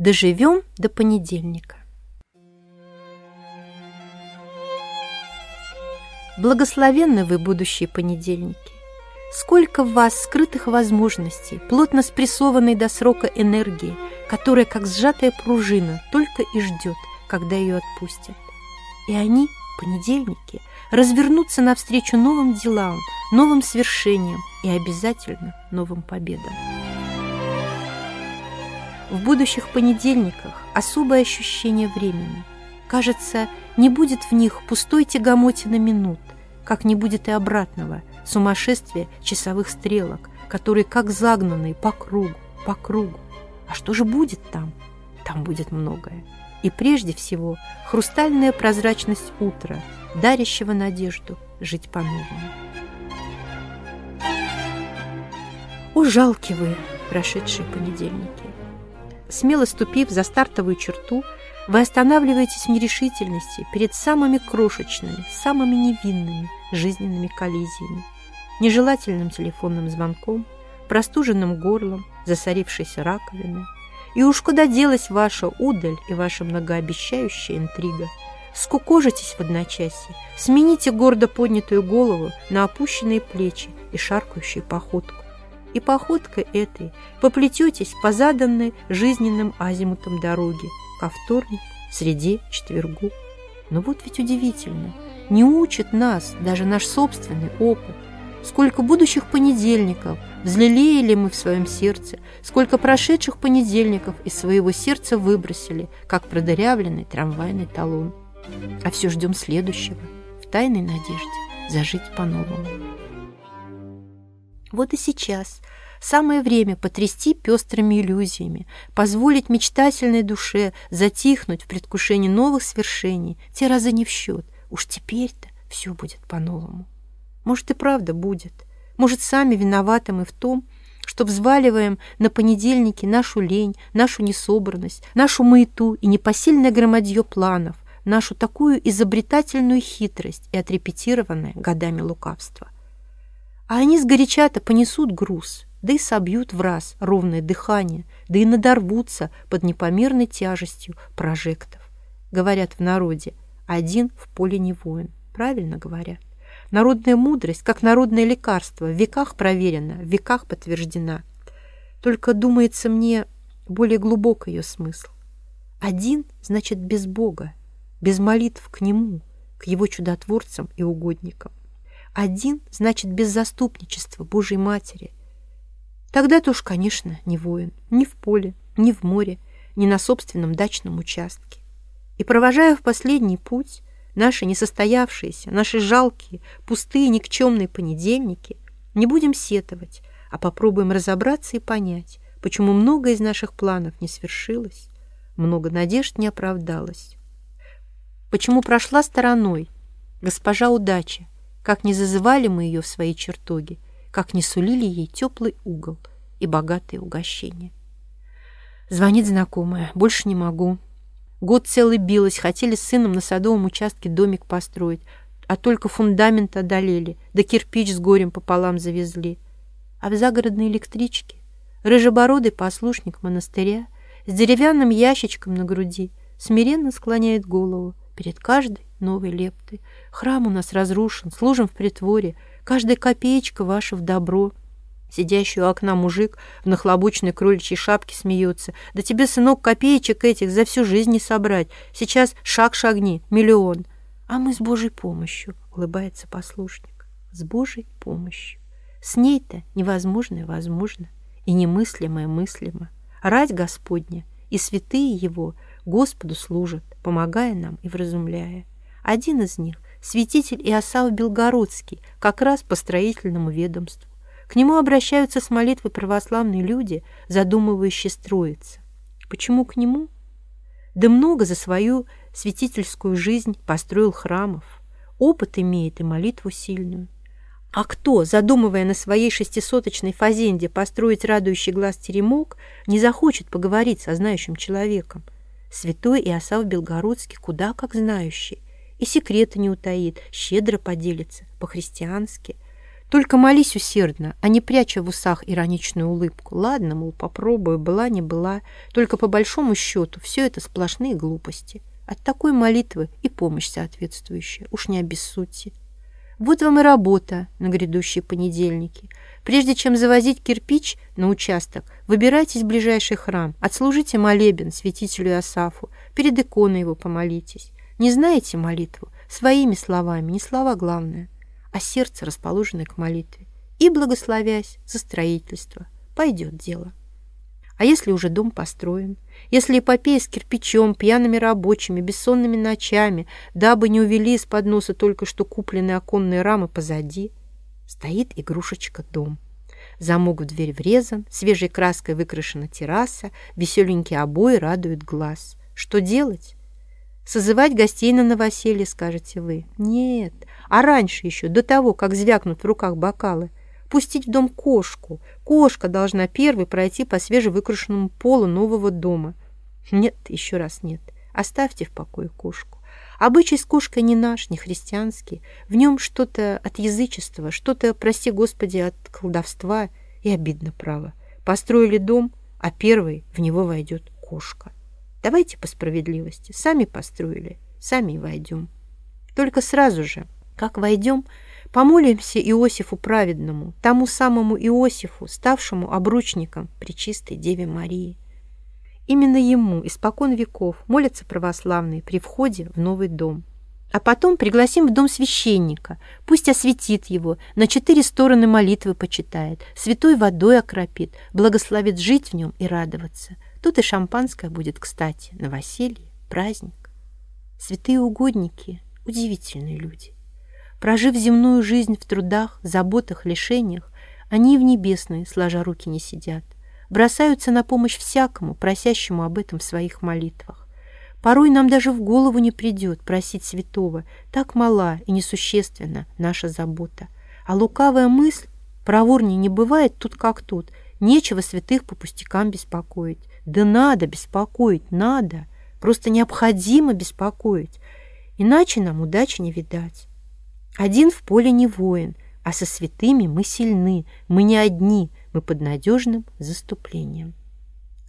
Доживем до понедельника. Благословенны вы, будущие понедельники! Сколько в вас скрытых возможностей, плотно спрессованной до срока энергии, которая, как сжатая пружина, только и ждет, когда ее отпустят. И они, понедельники, развернутся навстречу новым делам, новым свершениям и обязательно новым победам. В будущих понедельниках особое ощущение времени. Кажется, не будет в них пустой тягомотины минут, как не будет и обратного, сумасшествия часовых стрелок, которые как загнанные по кругу, по кругу. А что же будет там? Там будет многое. И прежде всего хрустальная прозрачность утра, дарящего надежду жить по-новому. О, жалки вы, прошедшие понедельники! Смело ступив за стартовую черту, вы останавливаетесь в нерешительности перед самыми крошечными, самыми невинными жизненными коллизиями, нежелательным телефонным звонком, простуженным горлом, засорившейся раковиной. И уж куда делась ваша удаль и ваша многообещающая интрига? Скукожитесь в одночасье, смените гордо поднятую голову на опущенные плечи и шаркающую походку и походкой этой поплететесь по заданной жизненным азимутам дороги ко вторник, среде, четвергу. Но вот ведь удивительно, не учит нас даже наш собственный опыт. Сколько будущих понедельников взлелеяли мы в своем сердце, сколько прошедших понедельников из своего сердца выбросили, как продырявленный трамвайный талон. А все ждем следующего, в тайной надежде зажить по-новому. Вот и сейчас самое время потрясти пестрыми иллюзиями, позволить мечтательной душе затихнуть в предвкушении новых свершений, те разы не в счет. Уж теперь-то все будет по-новому. Может, и правда будет. Может, сами виноваты мы в том, что взваливаем на понедельники нашу лень, нашу несобранность, нашу маяту и непосильное громадье планов, нашу такую изобретательную хитрость и отрепетированное годами лукавство – а они сгоряча-то понесут груз, да и собьют в раз ровное дыхание, да и надорвутся под непомерной тяжестью прожектов. Говорят в народе, один в поле не воин. Правильно говорят. Народная мудрость, как народное лекарство, в веках проверена, в веках подтверждена. Только, думается мне, более глубок ее смысл. Один значит без Бога, без молитв к Нему, к Его чудотворцам и угодникам. Один значит без заступничества Божьей Матери. Тогда-то уж, конечно, не воин, ни в поле, ни в море, ни на собственном дачном участке. И провожая в последний путь наши несостоявшиеся, наши жалкие, пустые, никчемные понедельники, не будем сетовать, а попробуем разобраться и понять, почему много из наших планов не свершилось, много надежд не оправдалось. Почему прошла стороной госпожа удача, как не зазывали мы ее в свои чертоги, как не сулили ей теплый угол и богатые угощения. Звонит знакомая. Больше не могу. Год целый билась, хотели с сыном на садовом участке домик построить, а только фундамент одолели, да кирпич с горем пополам завезли. А в загородной электричке рыжебородый послушник монастыря с деревянным ящичком на груди смиренно склоняет голову перед каждой новой лептой. Храм у нас разрушен, служим в притворе, каждая копеечка ваша в добро. Сидящий у окна мужик в нахлобученной кроличьей шапке смеется. Да тебе, сынок, копеечек этих за всю жизнь не собрать. Сейчас шаг шагни, миллион. А мы с Божьей помощью, улыбается послушник. С Божьей помощью. С ней-то невозможное возможно и немыслимое мыслимо. Рать Господня и святые Его Господу служат, помогая нам и вразумляя. Один из них – святитель Иосаф Белгородский, как раз по строительному ведомству. К нему обращаются с молитвой православные люди, задумывающие строиться. Почему к нему? Да много за свою святительскую жизнь построил храмов. Опыт имеет и молитву сильную. А кто, задумывая на своей шестисоточной фазенде построить радующий глаз теремок, не захочет поговорить со знающим человеком? Святой Иосаф Белгородский куда как знающий, и секреты не утаит, щедро поделится, по-христиански. Только молись усердно, а не пряча в усах ироничную улыбку. Ладно, мол, попробую, была не была. Только по большому счету все это сплошные глупости. От такой молитвы и помощь соответствующая. Уж не обессудьте. Вот вам и работа на грядущие понедельники. Прежде чем завозить кирпич на участок, выбирайтесь в ближайший храм, отслужите молебен святителю Асафу, перед иконой его помолитесь. Не знаете молитву? Своими словами, не слова главное, а сердце, расположенное к молитве. И, благословясь за строительство, пойдет дело. А если уже дом построен? Если эпопея с кирпичом, пьяными рабочими, бессонными ночами, дабы не увели из-под носа только что купленные оконные рамы позади, стоит игрушечка дом. Замок в дверь врезан, свежей краской выкрашена терраса, веселенькие обои радуют глаз. Что делать? Созывать гостей на новоселье, скажете вы. Нет, а раньше еще, до того, как звякнут в руках бокалы, пустить в дом кошку. Кошка должна первой пройти по свежевыкрашенному полу нового дома. Нет, еще раз нет. Оставьте в покое кошку. Обычай с кошкой не наш, не христианский. В нем что-то от язычества, что-то, прости Господи, от колдовства. И обидно, право. Построили дом, а первой в него войдет кошка. Давайте по справедливости. Сами построили, сами войдем. Только сразу же, как войдем, Помолимся Иосифу праведному, тому самому Иосифу, ставшему обручником при чистой Деве Марии. Именно ему испокон веков молятся православные при входе в новый дом. А потом пригласим в дом священника, пусть осветит его, на четыре стороны молитвы почитает, святой водой окропит, благословит жить в нем и радоваться. Тут и шампанское будет, кстати, новоселье, праздник. Святые угодники – удивительные люди. Прожив земную жизнь в трудах, заботах, лишениях, они в небесной, сложа руки, не сидят. Бросаются на помощь всякому, просящему об этом в своих молитвах. Порой нам даже в голову не придет просить святого, так мала и несущественна наша забота. А лукавая мысль, проворней не бывает тут как тут, нечего святых по пустякам беспокоить. Да надо беспокоить, надо, просто необходимо беспокоить, иначе нам удачи не видать. Один в поле не воин, а со святыми мы сильны, мы не одни, мы под надежным заступлением.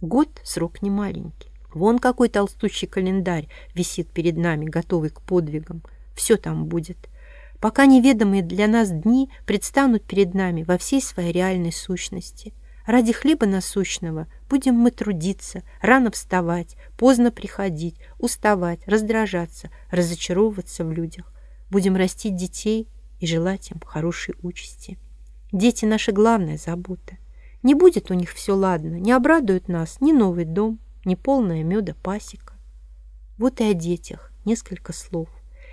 Год — срок не маленький. Вон какой толстущий календарь висит перед нами, готовый к подвигам. Все там будет. Пока неведомые для нас дни предстанут перед нами во всей своей реальной сущности. Ради хлеба насущного будем мы трудиться, рано вставать, поздно приходить, уставать, раздражаться, разочаровываться в людях. Будем растить детей и желать им хорошей участи. Дети — наша главная забота. Не будет у них все ладно, не обрадует нас ни новый дом, ни полная меда пасека. Вот и о детях несколько слов.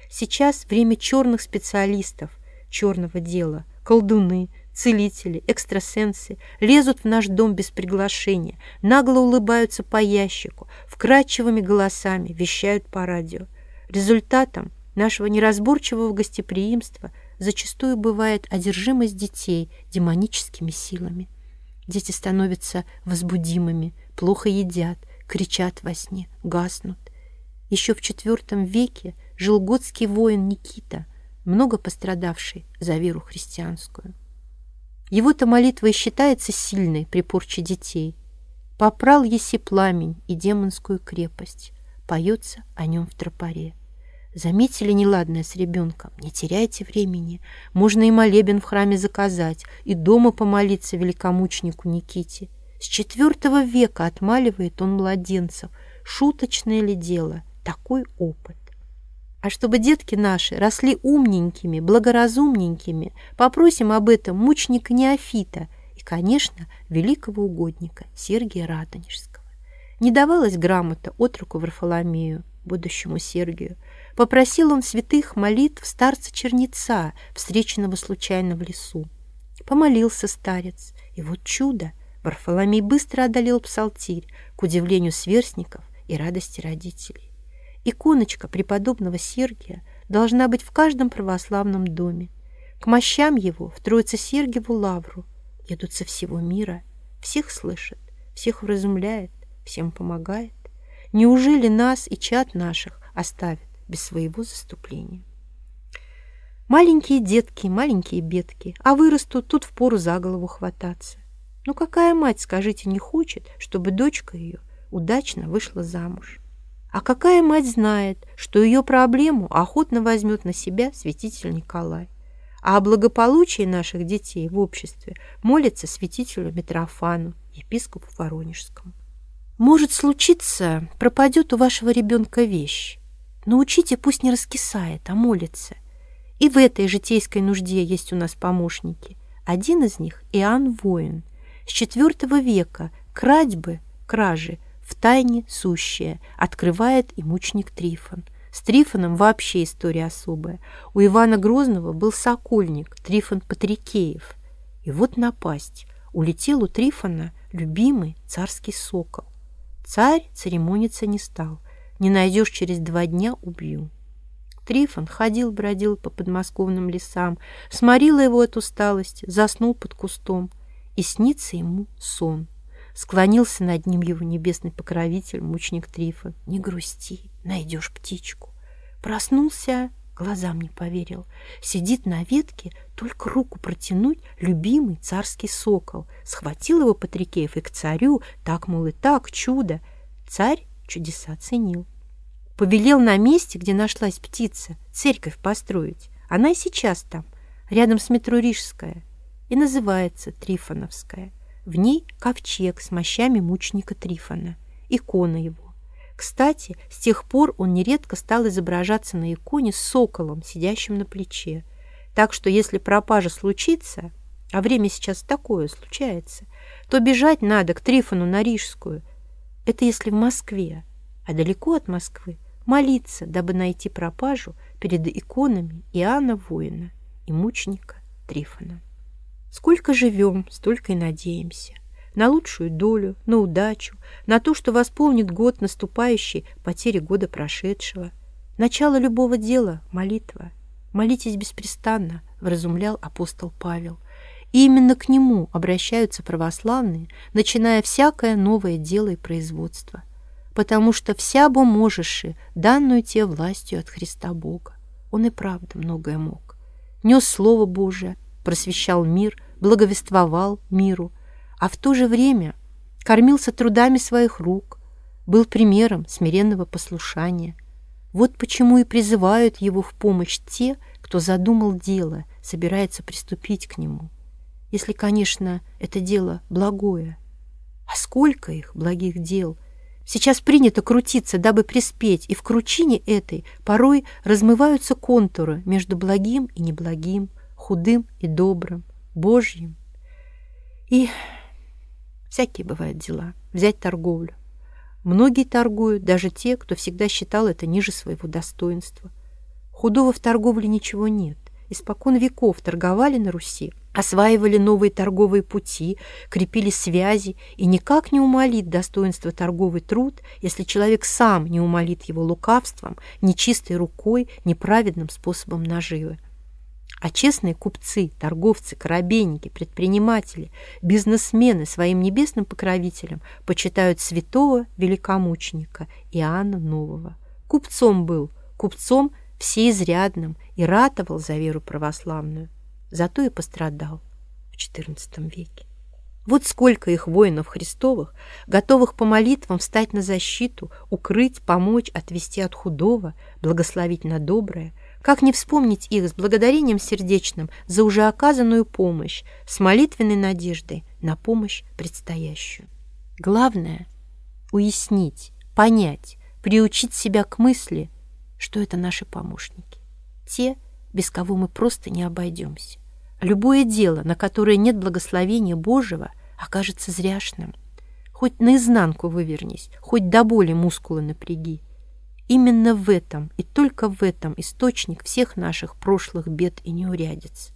Сейчас время черных специалистов, черного дела, колдуны, целители, экстрасенсы лезут в наш дом без приглашения, нагло улыбаются по ящику, вкрадчивыми голосами вещают по радио. Результатом нашего неразборчивого гостеприимства зачастую бывает одержимость детей демоническими силами. Дети становятся возбудимыми, плохо едят, кричат во сне, гаснут. Еще в IV веке жил готский воин Никита, много пострадавший за веру христианскую. Его-то молитва и считается сильной при порче детей. «Попрал еси пламень и демонскую крепость», поется о нем в тропаре. Заметили неладное с ребенком? Не теряйте времени. Можно и молебен в храме заказать, и дома помолиться великомученику Никите. С четвертого века отмаливает он младенцев. Шуточное ли дело? Такой опыт. А чтобы детки наши росли умненькими, благоразумненькими, попросим об этом мученика Неофита и, конечно, великого угодника Сергия Радонежского. Не давалась грамота отруку Варфоломею, будущему Сергию, Попросил он святых молитв старца-черница, встреченного случайно в лесу. Помолился старец, и вот чудо! Варфоломей быстро одолел псалтирь, к удивлению сверстников и радости родителей. Иконочка преподобного Сергия должна быть в каждом православном доме. К мощам его, в Троице-Сергиеву лавру, едут со всего мира, всех слышит, всех вразумляет, всем помогает. Неужели нас и чад наших оставит? без своего заступления. Маленькие детки, маленькие бедки, а вырастут, тут впору за голову хвататься. Ну какая мать, скажите, не хочет, чтобы дочка ее удачно вышла замуж? А какая мать знает, что ее проблему охотно возьмет на себя святитель Николай? А о благополучии наших детей в обществе молится святителю Митрофану, епископу Воронежскому. Может случиться, пропадет у вашего ребенка вещь. Научите, пусть не раскисает, а молится. И в этой житейской нужде есть у нас помощники. Один из них – Иоанн Воин. С IV века крадьбы, кражи, в тайне сущее, открывает и мученик Трифон. С Трифоном вообще история особая. У Ивана Грозного был сокольник Трифон Патрикеев. И вот напасть. Улетел у Трифона любимый царский сокол. Царь церемониться не стал. Не найдешь через два дня – убью. Трифон ходил-бродил по подмосковным лесам, сморила его от усталости, заснул под кустом, и снится ему сон. Склонился над ним его небесный покровитель, мученик Трифон. «Не грусти, найдешь птичку». Проснулся, глазам не поверил. Сидит на ветке, только руку протянуть любимый царский сокол. Схватил его Патрикеев и к царю, так, мол, и так, чудо. Царь чудеса ценил. Повелел на месте, где нашлась птица, церковь построить. Она и сейчас там, рядом с метро Рижская, и называется Трифоновская. В ней ковчег с мощами мученика Трифона, икона его. Кстати, с тех пор он нередко стал изображаться на иконе с соколом, сидящим на плече. Так что если пропажа случится, а время сейчас такое случается, то бежать надо к Трифону на Рижскую. Это если в Москве, а далеко от Москвы молиться, дабы найти пропажу перед иконами Иоанна Воина и мученика Трифона. Сколько живем, столько и надеемся. На лучшую долю, на удачу, на то, что восполнит год наступающий потери года прошедшего. Начало любого дела — молитва. Молитесь беспрестанно, вразумлял апостол Павел. И именно к нему обращаются православные, начиная всякое новое дело и производство потому что вся бо можешь, данную тебе властью от Христа Бога. Он и правда многое мог. Нес Слово Божие, просвещал мир, благовествовал миру, а в то же время кормился трудами своих рук, был примером смиренного послушания. Вот почему и призывают его в помощь те, кто задумал дело, собирается приступить к нему. Если, конечно, это дело благое. А сколько их, благих дел – Сейчас принято крутиться, дабы приспеть, и в кручине этой порой размываются контуры между благим и неблагим, худым и добрым, Божьим. И всякие бывают дела. Взять торговлю. Многие торгуют, даже те, кто всегда считал это ниже своего достоинства. Худого в торговле ничего нет. Испокон веков торговали на Руси осваивали новые торговые пути, крепили связи, и никак не умолит достоинство торговый труд, если человек сам не умолит его лукавством, нечистой рукой, неправедным способом наживы. А честные купцы, торговцы, корабейники, предприниматели, бизнесмены своим небесным покровителям почитают святого великомученика Иоанна Нового. Купцом был, купцом всеизрядным и ратовал за веру православную зато и пострадал в XIV веке. Вот сколько их воинов Христовых, готовых по молитвам встать на защиту, укрыть, помочь, отвести от худого, благословить на доброе. Как не вспомнить их с благодарением сердечным за уже оказанную помощь, с молитвенной надеждой на помощь предстоящую. Главное — уяснить, понять, приучить себя к мысли, что это наши помощники. Те, без кого мы просто не обойдемся. Любое дело, на которое нет благословения Божьего, окажется зряшным. Хоть наизнанку вывернись, хоть до боли мускулы напряги. Именно в этом и только в этом источник всех наших прошлых бед и неурядиц.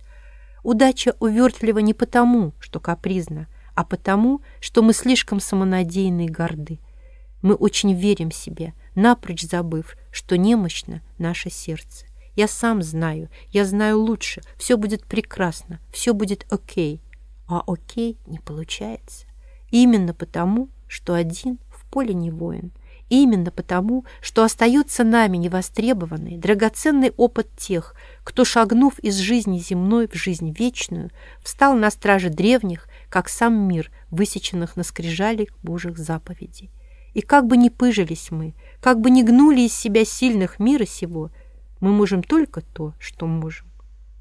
Удача увертлива не потому, что капризна, а потому, что мы слишком самонадеянны и горды. Мы очень верим себе, напрочь забыв, что немощно наше сердце. Я сам знаю, я знаю лучше, все будет прекрасно, все будет окей. А окей не получается. Именно потому, что один в поле не воин, именно потому, что остается нами невостребованный, драгоценный опыт тех, кто, шагнув из жизни земной в жизнь вечную, встал на страже древних, как сам мир, высеченных на скрижалях Божьих заповедей. И как бы ни пыжились мы, как бы ни гнули из себя сильных мира сего, мы можем только то, что можем.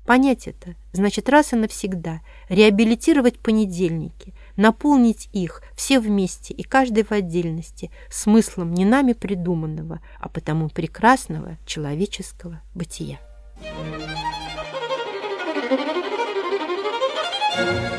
Понять это значит раз и навсегда реабилитировать понедельники, наполнить их все вместе и каждый в отдельности смыслом не нами придуманного, а потому прекрасного человеческого бытия. Thank you.